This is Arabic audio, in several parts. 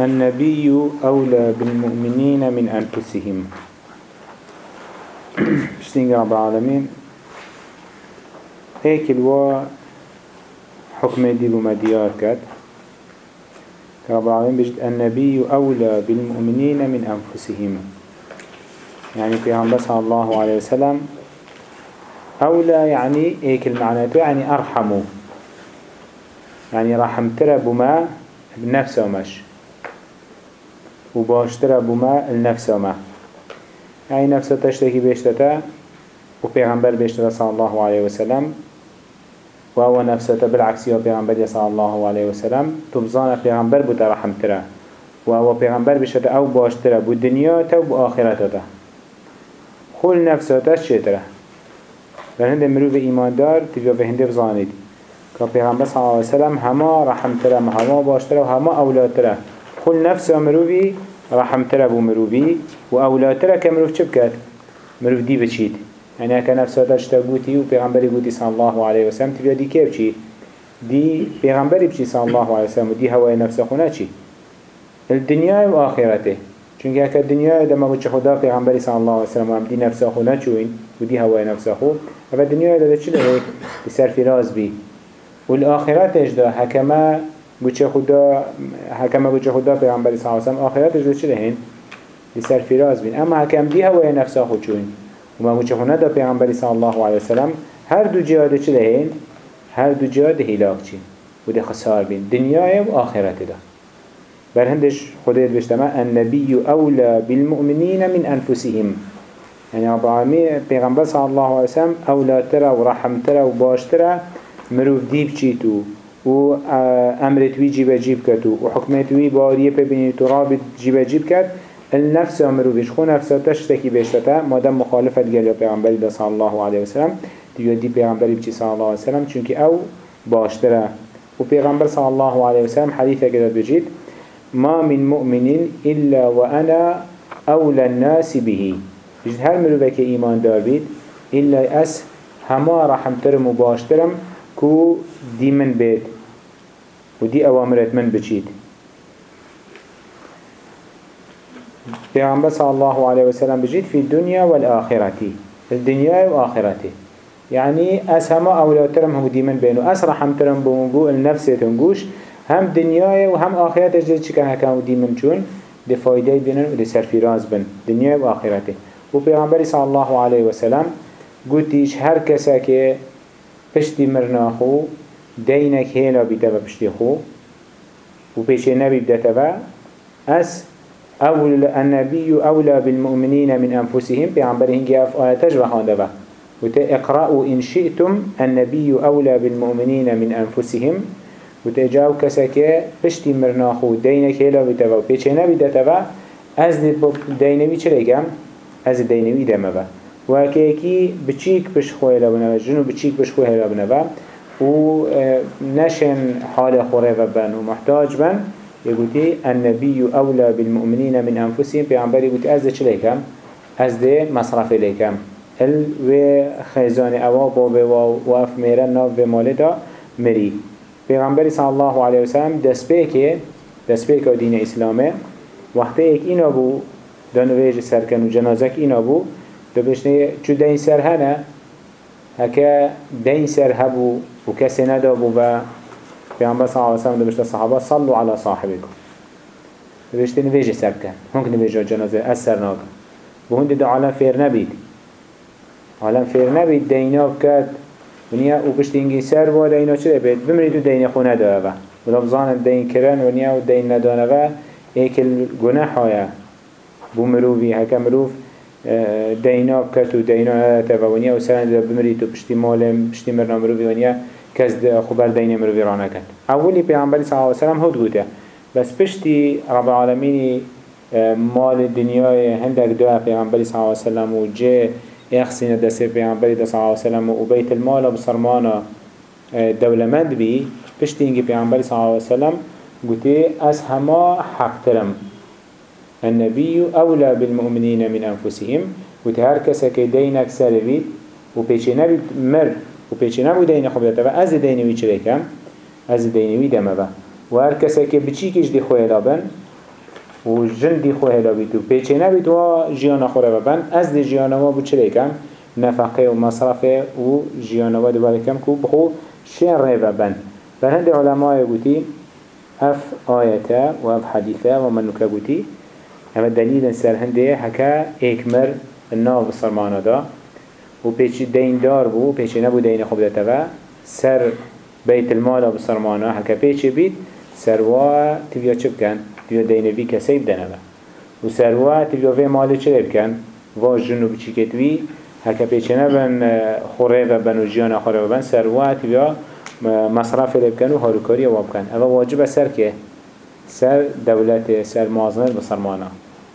النبي أولى بالمؤمنين من أنفسهم. بشتين رب العالمين هيك الوا حكم دي بمديار كات رب العالمين بجد النبي أولى بالمؤمنين من أنفسهم يعني في عم صلى الله عليه وسلم أولى يعني هيك المعنى يعني أرحمه يعني رحمتر بما بنفسه مش وباشتر بما النفسه ما يعني نفسه تشتكي بيشتتا وبيغمبر بيشتتا صلى الله عليه وسلم. وهو نفسه بالعكس يا بيغمبر صلى الله عليه وسلم. تبزان بيغمبر بوتا رحمتره وهو بيغمبر بيشتتا أو باشتره بالدنيا تا وبآخرته خل نفسه تشتره فهند مروف إيمان دار تبقى بهند بزانید که پیغمبر صلی الله علیه وسلم همه رحم تره همه باش تره و همه أولاد خل نفس مروفی رحم تره بو مروفی و أولاد تره که مروف بکد؟ مروف دی بچید يعني هكا نفسه تشتا قوتي و پیغمبری قوتي صلى الله عليه وسلم تبقى دي كيف چي؟ دي پیغمبری بچي صلى الله عليه وسلم و دي هواي نفسه خونه چي؟ الدنيا و آخرته چونکه هكا الدنيا دما قوتش خدا پیغمبری صلى الله عليه وسلم هم دي نفسه خونه چوين و دي هواي نفسه خو هذا الدنيا ده چه هيك بسر فراز بي والآخرتش ده حكما بوچه خدا حكما بوچه خدا پیغمبر صلی الله علیه و سلم آخرتش ده چه هين بسر فراز بين اما حكم دي هو نفسه خود چون. وما بوچه خدا ده پیغمبر صلی الله علیه و سلم هر دو جهاد چه هين هر دو جهاد هلاك چی. و ده خسار بين دنیای و آخرت ده بر هندش خدایت بشتما النبي أولى بالمؤمنين من أنفسهم. يعني رب العالمين پیغمبر صلى الله عليه وسلم أولادتره ورحمتره وباشتره مروف ديب چيتو و امرت وی جیب جیب کتو و حکمت وی باریه ببینی تو رابط جیب جیب کت النفس مروفش خو نفسه تشتکی بشتتا مادم مخالفت گل پیغمبری دا صلی الله علیه وسلم دیو دی پیغمبری بچی صلی الله علیه وسلم چونکه أو باشتره و پیغمبر صلی الله علیه وسلم حدیثه که بجید ما من مؤمن إلا وأنا أولى الناس به. بجد هر مروفه که ایمان دار بید إلا أس هما رحمترم و باشترم كو دي من بيت ودي أوامرت من بچيت پیغمبر صلى الله عليه وسلم بجيت في الدنيا والآخرة الدنيا والآخرة يعني أس هما أولادترم هو دي من بينو أس رحمترم بمبو النفس تنقوش هم دنيا وهم آخرت اجد چكا هكا دي من چون دي فايده بينن ودي سرفراز بن. دنيا وآخرته و پیغمبر صلى الله عليه وسلم قلتيش هر كسا که پشتی مرنا خو دینک هیلا بیتا و پشتی خو. و پیشه نبی بدتا و اس اول النبي أولى بالمؤمنين من أنفسهم بيعنبر هنجي أف با وتا اقرأوا إن شئتم النبي أولى بالمؤمنين من أنفسهم. وتا جاو كساكي پشتی مرنا خو دینک هیلا بیتا و پیشه نبی دتا و. از دینوی چه لگم؟ از دینوی دمه با و هكيكي بچيك بش خوه لبنوا جنو بچيك بش خوه لبنوا و نشن حال خوره بن ومحتاج بن. يقولي النبي أولى بالمؤمنين من أنفسهم. بيعنبري يقولي أزده چليكم أزده مصرف ليكم ال و خيزان أوا بابه و وف ميرا ناف و مالدا مري پیغمبر صلی الله علیه وسلم دست که دین اسلامه. وقتی ایک اینا بو دانویج سرکن و جنازک اینا بو دو بشنه چو دین سر هکا دین سر هبو و کسی ندابو و پیامبر صلی الله علیه وسلم دو بشته صحابه صلو علی صاحبکم. دو بشته نویج سر کن هنگ نویج جنازه از سر ناکن و هنده دو عالم فیر نبید. عالم فیر نبید دینا بکد. ونیا أو پشت اینگی سر و دینا چه بید بمری تو دین خونه داره و لبزان دین کرن ونیا و دین ندانه و ایکل گناه های بو مروفی هکا مروف دینا بکرد و دینا تفاونیا و سرند بمری تو پشتی مالم پشتی مرنا مروفی ونیا کس خبر دین مروفی رانه کن اولی پیغمبری صلی اللہ علیہ وسلم هود گوته بس پشتی رب العالمینی مال دنیای هندک دو پیغمبری صلی اللہ علیہ وسلم و جه اخسين دست پیغمبری صلی اللہ علیہ وسلم و بیت المال بسرمانا دولمند بی پشتی اینگی پیغمبری صلی اللہ علیہ وسلم گوته از هما حق ترم النبي أولى بالمؤمنين من أنفسهم. وتهر كسا كي دينك سالبيت وبيشي نبي مر وبيشي نبي دين خبرته و أز دينوي چريكم أز دينوي دمه و هر كسا كي بچيكش دي خويا لابن و جندی خو هلا بیت و پیچه نبید و جیانا خوره ببن أز دی جیانا و بو چلی کم نفقه و مصرف و جیانا و دوباره کم که بخو شین ری ببن فهند علماء گوتی اف آية و حديثة ومن نكا اما دليل سر هنده هكا اكمر الناف بصرمانه دا و پیچ دین دار بو پیچ نبو دین خوب دتا سر بيت المال بصرمانه هكا پیچ بید سروا تبیا چه بکن؟ تبیا دین وی کسی بدنه و سروا تبیا وی مال چه بکن؟ و جنوب چی کتوی هكا پیچ نبن خوره و بن و جیان خوره و بن سروا تبیا مصرف لبکن و هاروکاری وابکن اما واجب سر که سر دولت سر مازنر بسرمانا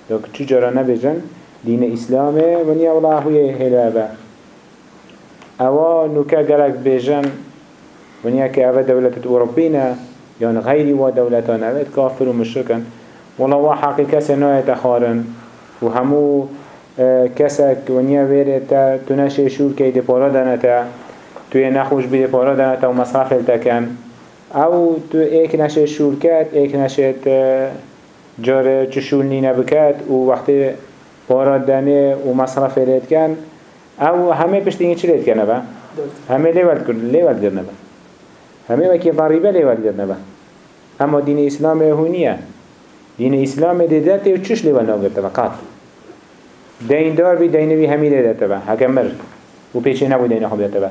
دوك چو جارا نبیجن دین اسلامه ونیا والله هوی هلا با أوا نوکا گلک بیجن ونیا که اوا دولت اوروبینا یان غیری و دولتان اوید کافر و مشرکن والله وا حقیقه سنایت خارن و همو کسک ونیا ویره تا تنشه شور که دی پارا دانتا توی نخوش بیده پارا دانتا و مصرف التکن أو تو ایک نشه شور کد ایک نشه جاره چشول نینه بکد و وقتی پارا دانه و مصرف الت کن. او همه پشت اینگه چی لید کنه با؟ همه لیولد کرد لیولد کرنه با. همه وکی ضریبه لیولد کرنه با. اما دین اسلام هونیه دین اسلام دیدته و چش لیولد ناگرده با دین دار بی دینه بی همی دیدته با هکم مرد. و پیچه نبو دینه خوب دیدته با.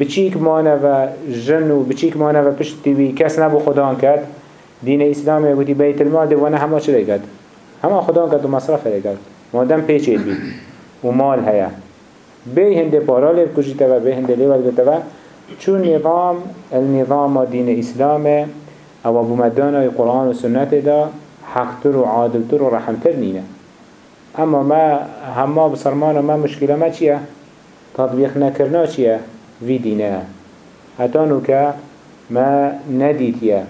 بچیک مانه و جن و بچیک مانه و پشتی بی کس نبو خدا کرد. دین اسلام گوتی بیت المال دیوانه همه چه کرد. همه خدا کرد و مصرف کرد. مادم پیچه بی و مال هیا. به هنده پارا لیب کجیتا و به هنده گتا و چون نظام النظام دین اسلام أو ابو مدانا قرآن و سنت دا حقتر و عادلتر و رحمتر نینه. اما ما همه بسرمان ما مشکل ما چیه؟ تطبیق نکرنا چیه؟ وی دینه. حتی نوکه ما ندیتیه.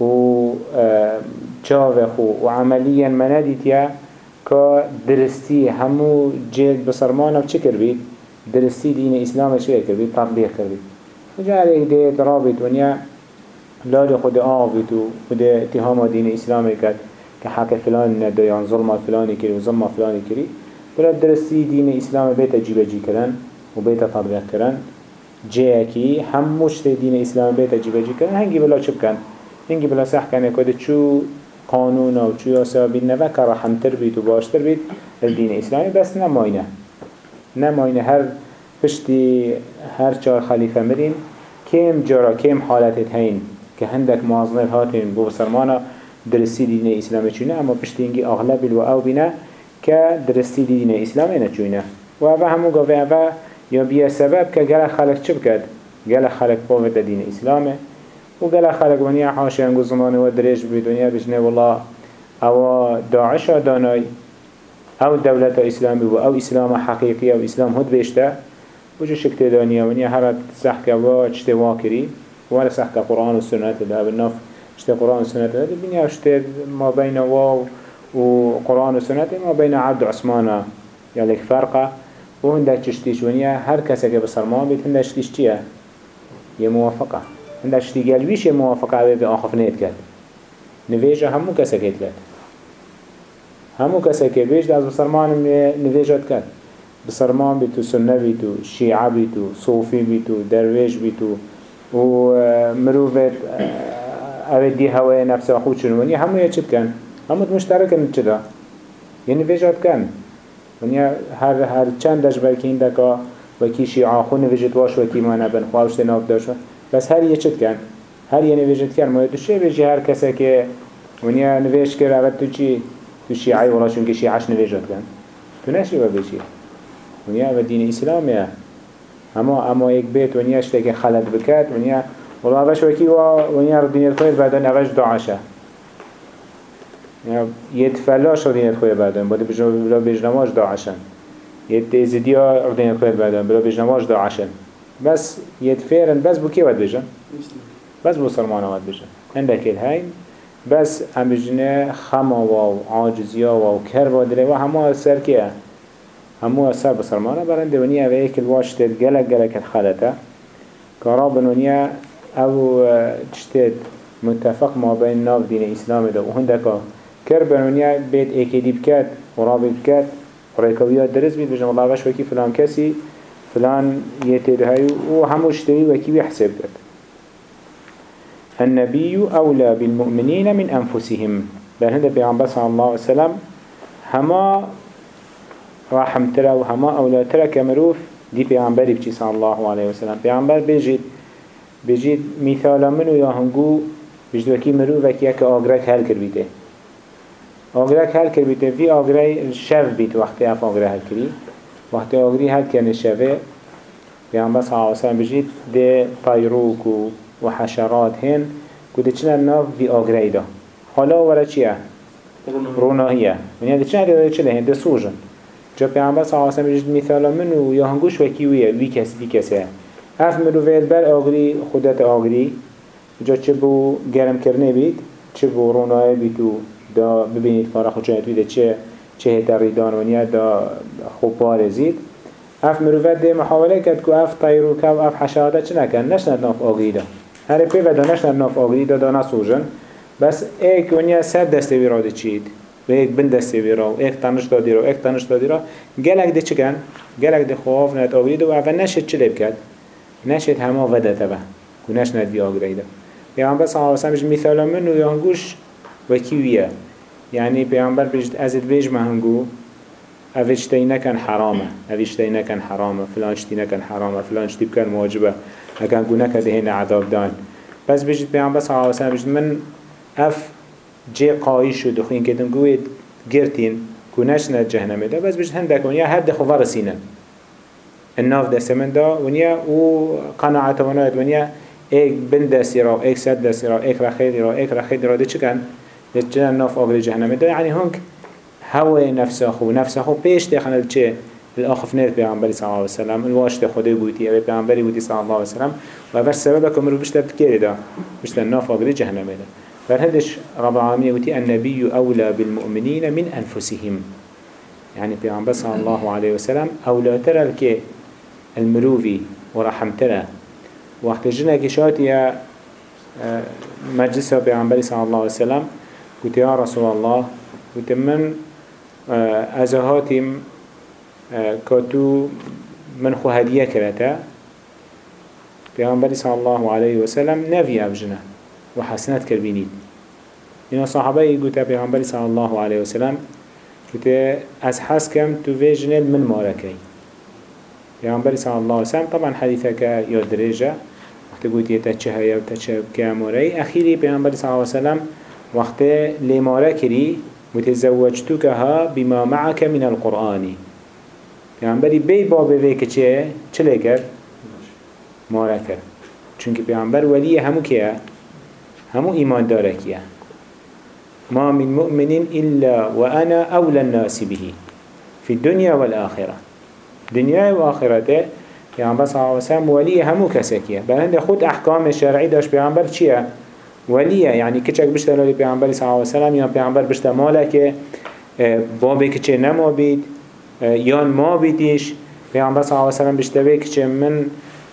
و چاوه و عمليا که درستی همو جلد بسرمانه چه دین اسلام چه کر بید؟ تطبیق کر بید وجا عليك ديت رابط ونيا لا خود آبت و خود اتهام دين اسلام كد كحكى فلان ندو يعني ظلم فلاني كري وظلم فلاني كري بلا درستی دين اسلام بيت جيبه جي كرن وبيت تطبيق كرن جاكي هموش دين اسلام بيت جيبه جي كرن هنگي بلا چب كن هنگي بلا صح كن كده چو قانون و چو یاسا بید نوه که رحمتر بید و باشتر بید الدین اسلامی بس نماینه. نماینه هر پشتی هر چار خلیفه مرین کم جارا کم حالتت هین که هندک معظمر هاتین بو بسرمانا درستی دین اسلامی چونه اما پشتی اینگی اغلب الو او بینه که درستی دین اسلامی نچونه و اوه همو گاوه اوه یا بیا سبب که گل خلق چه بکد؟ گل خلق باوت دین اسلامه. و گل خلق ونیا حاشی انگو زمان و درش بی دنیا بجنه والله. أو داعش دانای أو دولت اسلامی و أو اسلام حقیقی أو اسلام هد بیشته وجه شكت دانيا ونيا هرت سحكا و اجتي واكري ولا سحكا قرآن والسنة ده بالنف اجتي قرآن والسنة ده بنيا اجتي ما بين واو وقرآن والسنة ما بين عبد عثمان يعني فرقة وهندك تشتيش ونيا هر كسك بسرمان بيت هندك تشتيش تيه هي تشتي قلبيش هي موافقة بي آخف نيت كد نفيجة همو كسك هتلت همو كسك بيش ده از بسرمان نفيجة كد بسرمان بیتو سنه بیتو شیعه بیتو صوفی بیتو درویش بیتو و مروفت اوه دی هوای نفس خود چنونی همو یه چید کن همو مشترکن چدا یعنی ویجاد کن ونیا هر هر چند دش بلکه این دکا وکی شیعه خو نویجت واش وکی ما نبن خواهش تناف داشت بس هر یه چید کن هر یه نویجت کن ما تو چه بیجی هر کسی که ونیا نویج کرد اول تو چی تو شیعه ولا چون که شیعهش نویجت کن تو نشی و بیجی ونیا و دین اسلامیه اما اما یک بیت ونیا شته که خلط بکد ونیا والله اوش وکی و ونیا رو دینیت خوید بعدن اوش دعاشه یه فلاش رو دینیت بعدن باید بلا بجنماش دعاشن یه تیزدی ها رو دینیت خوید بعدن بلا بجنماش دعاشن بس یه فیرن بس بو کی ود بجن بس بو سلمان ود بجن هندک الهین بس هم بجنه خما و عاجزیا و کر و دره و همه سر کیه؟ همو اثر بسرمانه برنده ونیا و ایک الواشتد گلک گلک الخلطه كراب ونیا أو تشتد متفق ما بين ناف دين اسلام ده. و هندك كربن ونيا بيت ايكيدي بكات ورابط بكات وريكويات درس بيت بجن. الله باش وكي فلان كسي فلان يتير هاي وهمو اشتري وكي بيحسب كات النبي أولى بالمؤمنين من أنفسهم. بل هذا بيعنبر صلى الله عليه وسلم هما رحم ترى وهما أولى ترى كمروف دي بيعنبري بچي صلى الله عليه وسلم. بيعنبر بيجيد بيجيد مثال منو يا هنگو بجد وكي مروف وكي يك آگرك هل كر بيته آگرك هل كر بيته في آگري شف بيت وقت اف هل كري وقت آگري هل كرن الشفه بيعنبر صلى الله عليه وسلم بيجيد دي طيروك وحشرات هن. كده چنا ناف في آگره ده حالا ورا چیه؟ روناهیه من یاد چه داره؟ چه لهنده سوژن. جا پیامبر صلی الله علیه و سلم مثال من و یا هنگوش وکی ویه وی کس وی کسه. اف مرو ویل بر آگری خودت آگری. جا چه بو گرم کرنه بید چه بو روناه بید و دا ببینید کار خود چه چه هتری دانونیه دا خوب بارزید. اف مروفت ده محاوله کرد که اف طیرو که و اف حشاراته چه نکن؟ نشند ناف آگری دا. هر پی و دا نشند ناف آگری دا نسوژن. بس ایک ونیا سر دسته وی را ده چید. و ایک بند دسته وی را. و ایک تنش دادی را. و ایک تنش دادی را. گلک ده چکن گلک ده خواف نت آگرید و اول نشد چه لب کرد؟ نشد همه وده تبه و نش ند وی آگریده پیامبر صلی الله و مثال من و یانگوش و کیویه یعنی پیامبر بجد ازت بیج مهنگو اوش تی نکن حرامه اوش تی نکن حرامه فلان شتی نکن حرامه فلان شتی بکن واجبه اکن گو نکده هین عذاب دان. بس بجد پیامبر صلی الله علیه و من اف جي قايش و دخوين كدن قويت گرتين كوناش ند جهنم دا بس بجد هندك ونيا هر دخو ورسينا الناف دست من دا ونيا و قناعت ونايت ونيا ايك بن دستی را ايك سد دستی را ايك رخيد را ايك رخيد را ده چكن ده چكن ناف آقل جهنم. دا يعني هنك هوا نفسه خو. نفسه خو پیش دخل چه؟ الآخف نيت بيعنبري صلى الله عليه وسلم الواش ده خده بوتي أبي بيعنبري بوتي صلى الله عليه وسلم وبس سببك مرو بشتا بكيري دا بشتا الناف آقل جهنم دا فهذش رب العالمين يقول النبي أولى بالمؤمنين من أنفسهم. يعني بيعنبر صلى الله عليه وسلم أولى ترى الكي المروفي ورحم ترى وقت جنا كشات يا مجلس بيعنبر صلى الله عليه وسلم قلت يا رسول الله قلت من أزهاتم كاتو من خو هدية كرتا بيعنبر صلى الله عليه وسلم نفي أبجنه وحسنات كربينيد إنه صحابة يقول پیغمبر صلى الله عليه وسلم قلت از حس كم تو فيجنل من ماركي پیغمبر صلى الله عليه وسلم طبعا حديثك يا درجة وقت قلت يتچه يا وتچه كاموري أخيري پیغمبر صلى الله عليه وسلم وقت لماركري متزوجتكها بما معك من القرآن. پیغمبری بی بابه وی که چه؟ چه لکر؟ ماره کرد. چونکه پیغمبر ولی همو که همو ایمان داره کیه ما من مؤمن إلا وأنا أولى الناس به. في الدنيا والآخرة دنيا وآخرته پیامبر صلی الله علیه و همو کسکیه بلند خود احکام شرعی داشت پیامبر چیه؟ ولیه یعنی کچک بشته لالی پیامبر صلی الله علیه و سلم یا پیامبر بشته ماله که بابی کچه نما بید یان ما بیدیش پیامبر صلی الله علیه و سلم بشته بی کچه من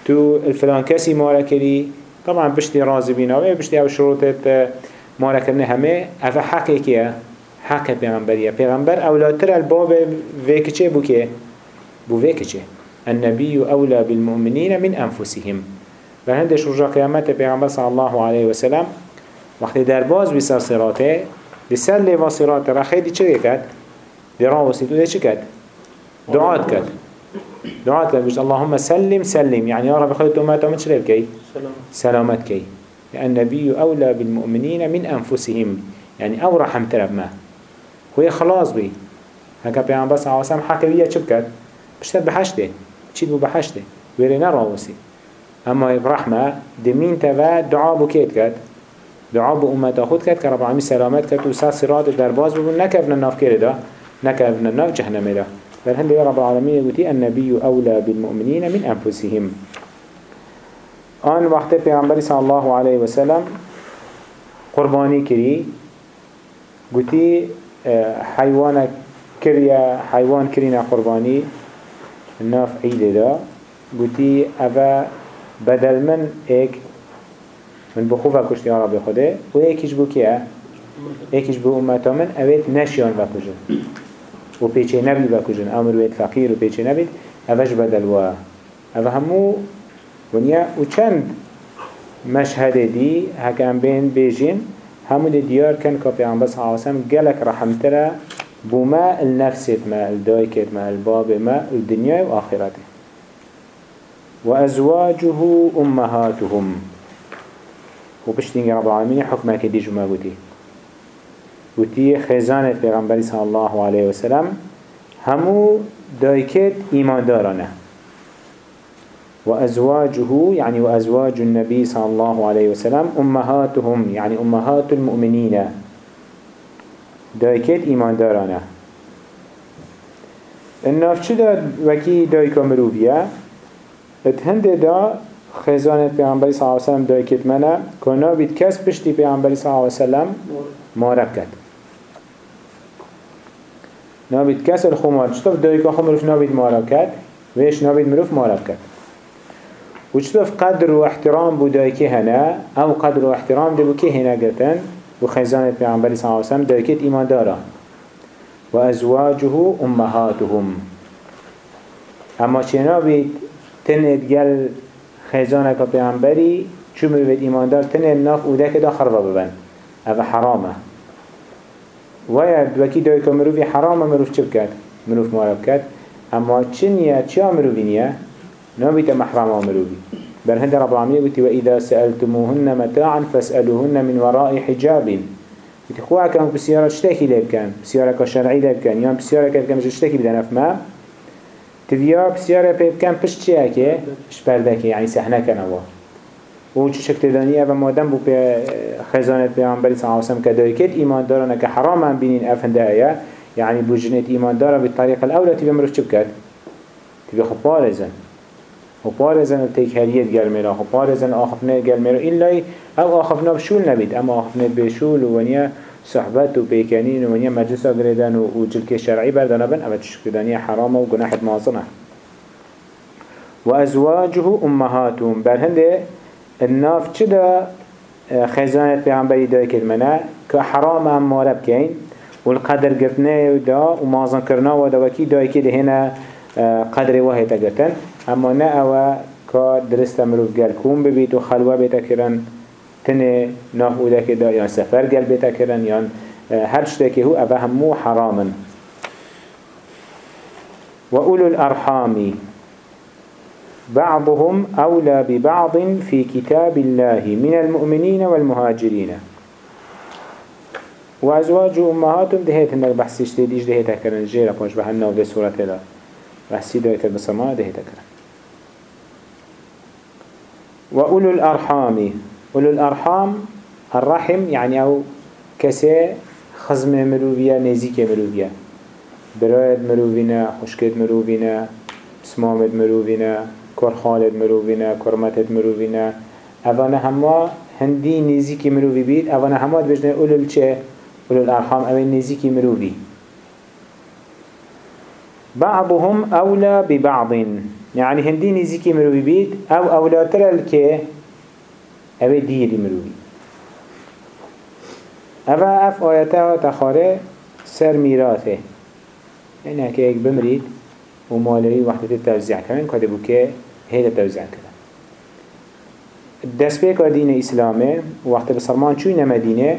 تو الفلان کسی ماله کری طبعا بشتي راضي بينا و بشتي أو شروطت مالا کرنه همه. افا حقه که حق پیغمبریه. پیغمبر اولاتر الباب ویکچه بو که بو ویکچه النبي أولى بالمؤمنين من أنفسهم. فهندش رجع قيامته پیغمبر صلى الله عليه وسلم وقت درباز بسر صراطه بسر لوا صراطه رخيدي چه كد؟ دراوسي تو ده چه كد؟ دعات كد دعات كد بيش اللهم سلم سلم. يعني يا رب خلت أمته من شريف كي؟ سلامت. كي النبي أولى بالمؤمنين من أنفسهم. يعني أو رحم ترب ما. هو خلاص بي هكا بيان بس عواسم حكا بيا چبكت بشتر بحشته بو بحشته ويري نراوسي أما برحمة دمين تبا دعا بو كيت كت دعا بو أمتا خود كت كرب عمي سلامت كت وسا صراط درباز بو نكفنا الناف كيري دا نكفنا الناف جهنم دا. فالهند يا رب العالمين يقول النبي أولى بالمؤمنين من أنفسهم. آن وقت پیغمبری صلی الله علیه و سلم قربانی کری. گوتی حیوان کریا حیوان کرین قربانی. ناف عید دا. گوتی اوه بدل من ایک من بخوفه کشتی آراب خوده و ایکیش بو کیه؟ ایکیش به امتا من اوید نشیان بکجن و پیچه نبی بکجن أمر وید فقیر و پیچه نبید اوش بدلوا أو همو ونیا و چند مشهد دی؟ هکم بین بیجین. همو دی دیار کن که پیغمبر صلی اللہ وسلم گلک رحمتره بما النفسك ما الدايكت ما الباب ما الدنيا وآخرته وأزواجه أمهاتهم. وبشتين رب العالمين حكمه كدي جمع قتي قتي خزانة پیغمبر صلى الله عليه وسلم همو دايكت إيمان دارانه وأزواجه يعني وأزواج النبي صلى الله عليه وسلم أمهاتهم يعني أمهات المؤمنين دايكت إيمان دارانه الناف چه دا وكي دايكا مروفيا اتهند دا خزانة پیغمبری صلی اللہ علیہ وسلم دايكت منا كنا بيت كس بشتي پیغمبری صلی اللہ علیہ وسلم مارب كد نابید کس الخمار چطور دايكا خمروف نابید مارب كد ويش نابید مروف مارب كد وچطور قدر و احترام بو دايكي هنا أو قدر و احترام دبو كي هنا قتن وخزانة پیغمبر صلى الله عليه وسلم دايكت إيمان دارا وأزواجه أمهاتهم. أما چنا بيت تنید گل خزانه که پیغمبری چو مروید ایماندار تنید ناف اوده که دا خربه ببن. أو حرامه. وید وکی دای که مروفی حرامه مروف چه بکد؟ مروف مارب کد اما چنیه چیا مروفی نیه؟ نابیت محرمه مروفی. بل هند رب العالمين قلت وإذا سألتموهن متاعا فاسألوهن من وراء حجاب. قلت خواه كان بسيارة اشتاكي ليب كان بسيارة شرعي ليب كان يعني بسيارة كان مش اشتاكي بدنا فما تبيا بسيارة بيب كان پشت چه اكي شپردكي يعني سحنا كان هو و چه شکل دانیه و مادم بو خزانت پیامبری صلی و سلم که دایکت ایمان دارن که حرام هم بینین افنده ایا يعني بوجنت ایمان داره بالطريقة الاولى تبي مروش چه بکد تبي خب بارزن و پارزن تیک هریت گل میرا و پارزن آخفنه گل میرا ایلا أو آخفنه بشول نبید اما آخفنه بشول و ونیا صحبت و پیکنین و ونیا مجلس گردن و جلک شرعی بردن بن أما تشکدانی حرام و گناحت معظمه و أزواجه أمهاتهم. بر هنده الناف چدا خزانت پیغمبری دای کلمنه که حرام هم مارب کین والقدر قرتنه دا ومازن کرنا و دا وکی دای که هنا قدر واحد تگرتن اما نه اوه که درست مروف گل کون ببید و خلوه بیتا کرن. تنه که دا یا سفر گل بیتا کرن یا هر شده که هو اوه همو حرامن. و اولو الارحامی. بعضهم أولى ببعض في كتاب الله من المؤمنين والمهاجرين وأزواج أمهاتهم دهيت هنك بحثي شديد دهيت كرن جيرا بوش بحنا وده سورة لا. بحثي دهيت بسما دهيت كرن وأولو الأرحام أولو الأرحام الرحم يعني أو كسي خزم مروفيا نزيك مروفيا برايد مروفينا خشكت مروفينا سمامت مروفينا كرخالت مروفينا كرمتت مروفينا أفانا هما هندي نزيك مروفي بيت أفانا هما بجنا أولو الچه أولو الأرحام أولو نزيك مروفي بعضهم أولى ببعض. يعني هندي نزيكي مروي بيت أو أولاتر او دیری مروی او اف آیته ها تخاره سر میراثه یعنی که یک بمرید و مالوی وحدت توزیع کردن کده بو که هیل توزیع کردن دست پیکا دین اسلامه وقت بسرمان چوی نمدینه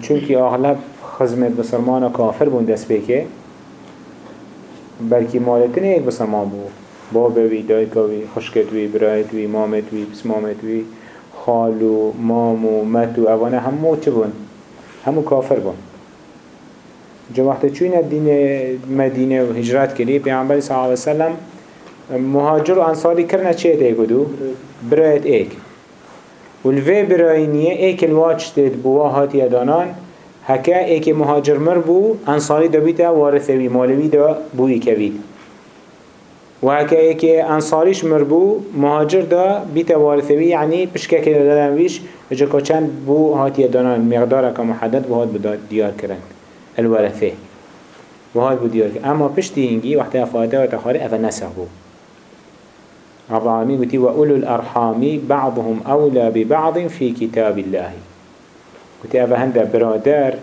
چونکی اغلب خزمت بسرمان کافر بون دست بکر بلکی مالتن ایک بسرمان بود بابوی دایکوی خشکتوی برایتوی مامتوی بسمامتوی خالو مامو متو اوانه همو چه بون؟ همو کافر بون. جو وقت دین مدینه و هجرت کردی؟ پیامبر صلی الله علیه وسلم مهاجر و انصاری کرنه چه ایک دو؟ برایت ایک. والوی براینیه ایک الواج تید بوا هاتی دانان هكا ايك مهاجر مر بو انصاري دا بيتا وارثوي مالوي دا بوي كبيت وهكا ايك انصاريش مر بو مهاجر دا بيتا وارثوي يعني بشكا كده دادن ويش اجاكا چند بو هاتي دانان مقدارك محدد بو هات بدا ديار كرن الورثه وهات بو ديار كرن اما پشتي هنگي وقتها فاته وتخاري افا نسخ بو. رب العالمين قلت وأولو الأرحام بعضهم أولى ببعض في كتاب الله. وتي اوه هنده برادر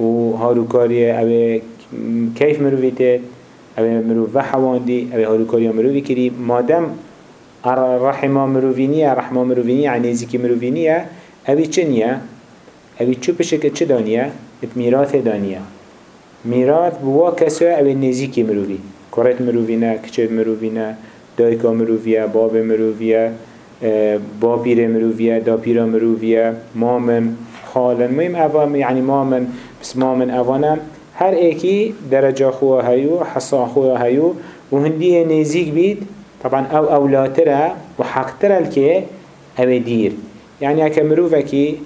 و هاروكاري اوه كيف مروفيته اوه مروف وحواندي اوه هاروكاري مروفي كري مادم رحمه مروفينية رحمه مروفينية يعني نزيكي مروفينية اوه چنية اوه چو بشكل چه دانية ات ميراث دانية ميراث بوا كسو اوه نزيكي مروفي كورت مروفينة كچت مروفينة دایکا مروفیه باب مروفیه با پیر مروفیه دا پیر مروفیه مامن خالن مهم اوام يعني مامن بس مامن اوانم هر ایکی درجه خواه هیو حصا خواه هیو و هندی نزیک بید طبعا أو اولاتره و حقتره الكي أو دير يعني اكا مروفكي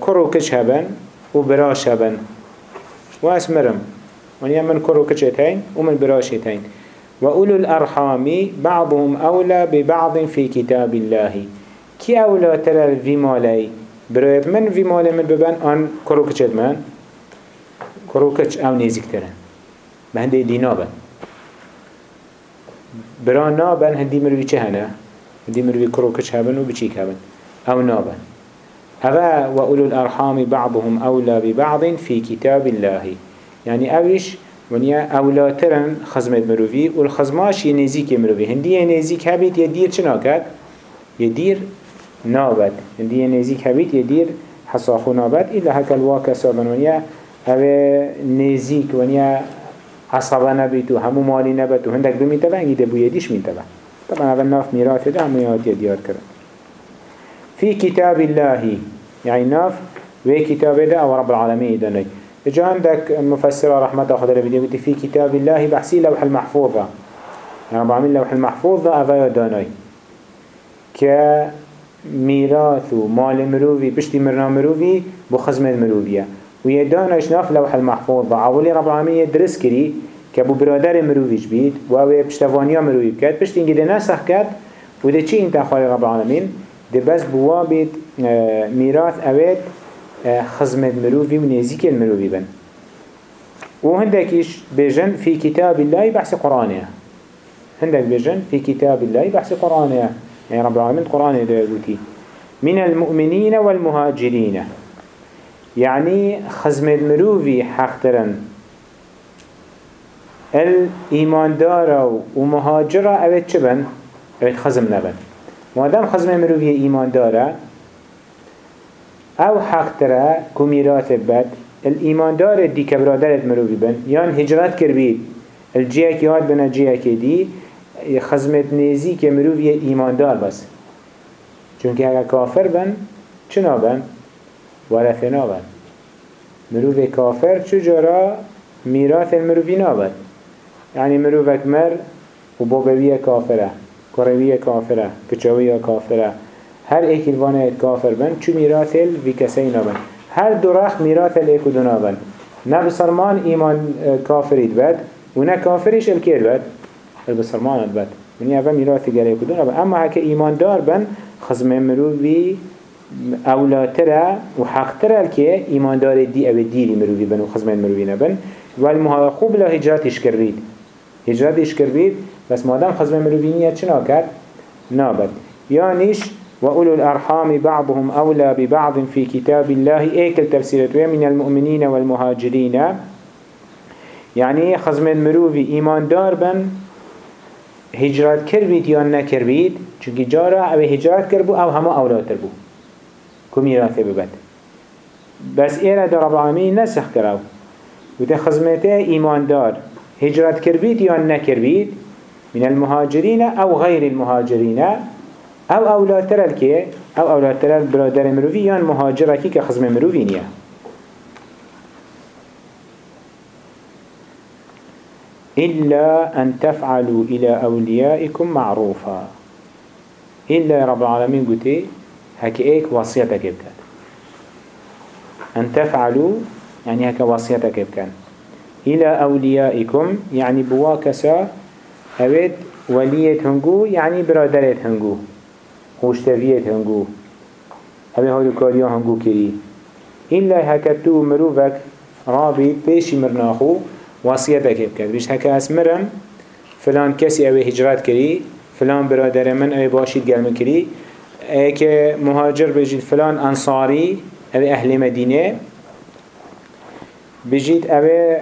كرو كش هبن و براش هبن. و اسمرم ونیا من كرو كش هتين و من براش هتين وأولو الأرحام بعضهم أولى ببعض في كتاب الله. أولى ترى في مالي بريد من في مالي من ببن أن كروكتش من؟ كروكتش أو نيزك ترى بهندي دينابا بران نابن هندي مروي چه هنه هندي مروي كروكتش هبن و بچيك هبن أو نابن هذا وأولو الأرحام بعضهم أولى ببعض في كتاب الله. يعني أولش ونیا اولاترن خزمت مروفی و الخزماش یه نزیک مروفی هندی یه نزیک هبید یه دیر چنا کرد؟ یه دیر نابد. هندی یه نزیک هبید یه دیر حساخو نابد. ایلا هکا الواقع سابن اوه نزیک ونیا عصبه نبید و همو مالی نبید و هندک دو میتبه انگی دبو یدیش میتبه طبعا اول ناف میراث ده همو یاد دیار کرد. في كتاب الله يعني ناف و كتاب ده أو رب العالمين دنك جا عندك مفسرة رحمة خدا لبدي قلت في كتاب الله بحسي لوح المحفوظة يعني بعمل لوح المحفوظة أفايا داناي كميراث ومال مروفي بشتي مرنا مروفي بخزمة مروفية ويداناش ناف لوح المحفوظة. أولي رب العالمين يدرس كري كابو برادر مروفيش بيت وهو بشتفانيا مروفي بكات بشتي انجي نسخ كات وده چي انت أخوالي رب العالمين ده بس بوابت ميراث أويت خزمت مروفي و نزيك المروفي بن. و هندكيش بيجن في كتاب الله بحث قرآنه. هندك بيجن في كتاب الله بحث قرآنه. يعني رب العالمين قرآنه ده يقولي من المؤمنين والمهاجرين يعني خزمت مروفي حقترن الإيمان دارا ومهاجرة أبد چبن أبد خزم نبن. مادام خزم مروفي إيمان دارا او حق ترى كميرات بد. الإيمان دار دي كبرادرت مروفي بن. يان هجرات كربيد الجيك ياد بنا جيك دي خزمت نيزي كمروفي إيمان دار بس. چونك اگه كافر بن چنا بن؟ ورث نابد. مروف کافر چجورا میراث مروفی نابد. یعنی مروف مر و بابوی کافره کروی کافره کچوی کافره. هر ایک وانه کافر بن چو میراث وی کسی نابن هر درخ میراث ایک و دنابن نه بسرمان ایمان کافرید بد و نه کافریش الکیر بد. البسرمانت بد. یعنی اول میراث گره ایک و دنابن اما هک ایمان دار بن خزم مروفی اولاتره و حقتره الکه ایمان دار دی أو دیری مروی بن و خزم مروی نبن. و المها خوب لا هجرتش کربید هجرتش کربید بس مادام خزم مروی نیت چنا کرد؟ نابد. یانیش وأولو الأرحام بعضهم أولى ببعض في كتاب الله. إيك التفسيرات من المؤمنين والمهاجرين يعني خزم المروفي إيمان دار بن. هجرات كربيت يا نكربيت چونك جارة أو هجرات كربو أو هما أولاد تربو كميراث ببت بس إيرا در رب العالمين نسخ كراو وده خزمته إيمان دار هجرات كربيت يا نكربيت من المهاجرين أو غير المهاجرين أو اولادتر الكي أو اولادتر البرادر مروفي يان مهاجره كي كخزم مروفي نيا إلا أن تفعلوا إلى أوليائكم معروفا. إلا رب العالمين قلت هكي إيك وصيتك بكان أن تفعلوا يعني هكا وصيتك بكان إلى أوليائكم يعني بواكسا هبت ولية هنجو يعني برادرت هنجو خوشتویت هنگو. همه هادو کاریا هنگو کری إلا هكتو مروفك رابي بيشي مرناخو وصيتك بكت بيش هكا أسمرم فلان كسي اوه هجرات كري فلان برادر من اوه باشید گل من كري ايك مهاجر بجید فلان انصاري أبي أهل مدينة بجيت أبي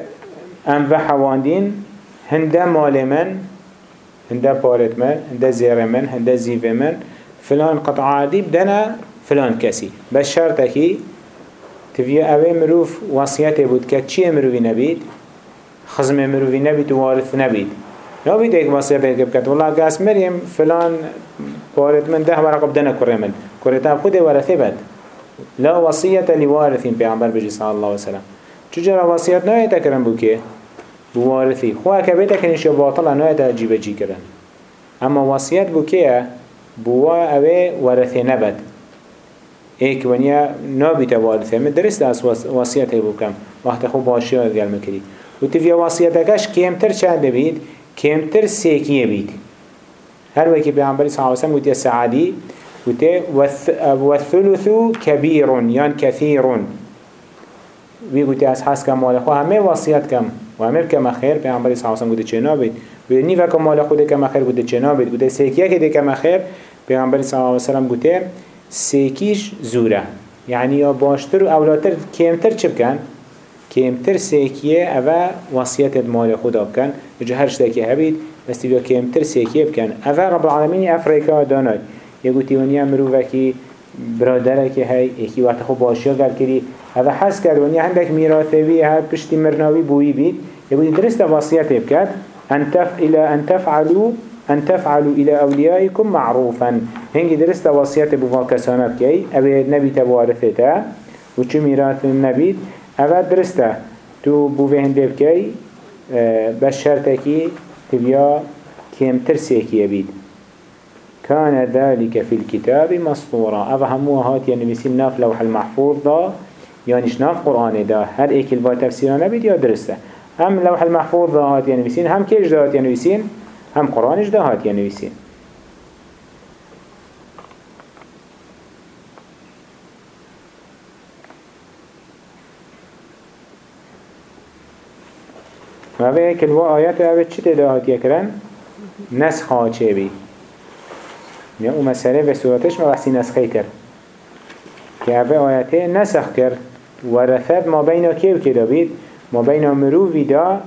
أنفع حواندين هنده مال من هنده بارت من هنده زير من هنده زيف من. فلان قطع عادي بدنا فلان كسي بس شرطكي تفيه اوه مروف وصيته بود که چیه مروفی نبید؟ خزم مروفی نبید و وارث نبید. نبید ایک وصیته که بکد والله قاس مریم فلان بارد من ده ورقب دنا كره من. كرتا خود ورثة بد. لا وصية لوارثين پیغمبر بجي صلى الله عليه وسلم. چجرا وصيت نهاية تكرن بوكي بوارثي خواه كبيتا كنش باطل نهاية تجيب جي كرن اما وصيت بوكي بوا اوه ورثه نبد. ایک ونیا نابیت وارثه من درست از وصیت بکم. وقت خوب باشی ها گل مکری و تیویا وصیت کش کمتر چند بید؟ کمتر سیکیه بید. هر وکی پیامبری صلی الله علیه و سلم گویی سعادی گویی والثلث كبير یان كثير از حس کم مال خو همه کم. و همه کم خیر پیامبری صلی الله علیه و سلم گویی چه نابید. و وکم مال خود خیر گویی چه نابید. گویی سیکیه که کم خیر پیامبری صلی الله علیه و سلم گویی سیکیش زوره. یعنی یا باشتر و اولاتر کمتر چه بکن؟ کمتر سیکیه اوه وصیت مال خدا بکن اجا هر شتاکی هبید بس تبیا کمتر سیکیه بکن اوه رب العالمین افریقا دانای. یه گوتی ونیا مروفکی برادره که هی یکی وقت خوب باشیا گل کری اوه حس کرد ونیا هندک میراثوی هر پشتی مرناوی بویی بید یه گوتی درست وصیت بکن ان تف إلى ان تفعلوا ان تفعلوا إلى اوليائكم معروفا هنگی درست وصیت بوا کسانه بکی اوه نبی توارثه و چه میراث نبید اوه تو بوه هنده بکی بس تبیا كم ترسيكي يبيد كان ذلك في الكتاب مسطورا أفا همو هات يعني بيسين ناف لوح المحفوظ دا يعني ناف قرآن دا هر ايك البا تفسيرنا بيد يا درسته هم لوح المحفوظ دا هات يعني بيسين هم كيش دا هات يعني بيسين هم قرآنش دا هات يعني بيسين و اوه کل و آیات اوه چی تداهات یکرن؟ نسخ ها چه بی؟ یا او مسئله و صورتش ما بحثی نسخه کرد که اوه آیاته نسخ کرد ورثت ما بین کیو که بید ما بین مرووی دا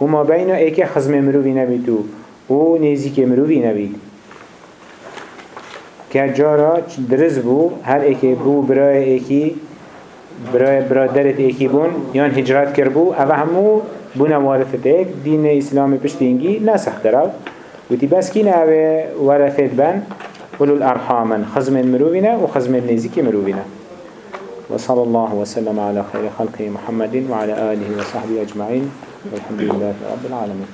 و ما بین ایک خزم مرووی نبید و نیزیک مرووی نبید. که جارا درز بو هر ایکی بو برای ایکی برای برادرت ایکی بون یان هجرت کرد بو اوه همو بنا وارثتك دين إسلام بشتينجي نسخ درو وتي بس كينا ورثت بن أولو الأرحام خزم المروفنا وخزم النزيك مروفنا وصلى الله وسلم على خير خلقه محمد وعلى آله وصحبه أجمعين والحمد لله رب العالمين.